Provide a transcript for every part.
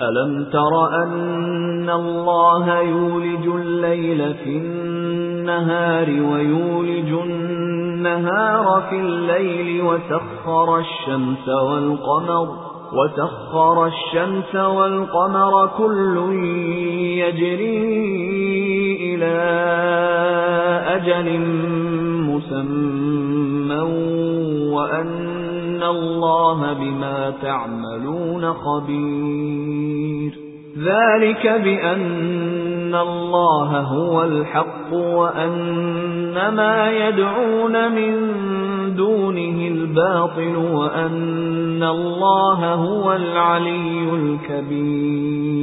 أَلَمْ تَرَ أَنَّ اللَّهَ يُولِجُ اللَّيْلَ فِي النَّهَارِ وَيُولِجُ النَّهَارَ فِي اللَّيْلِ وَسَخَّرَ الشَّمْسَ وَالْقَمَرَ وَسَخَّرَ الشَّمْسَ وَالْقَمَرَ كُلٌّ يَجْرِي إِلَى أَجَلٍ مُّسَمًّى وَأَنَّ اللَّهَ بِمَا تَعْمَلُونَ خَبِيرٌ ذَلِكَ بِأَنَّ اللَّهَ هُوَ الْحَقُّ وَأَنَّ مَا يَدْعُونَ مِن دُونِهِ الْبَاطِلُ وَأَنَّ اللَّهَ هُوَ الْعَلِيُّ الْكَبِيرُ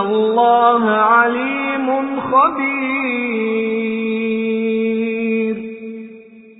اللَّهَ عَلِيمٌ خَبِيرٌ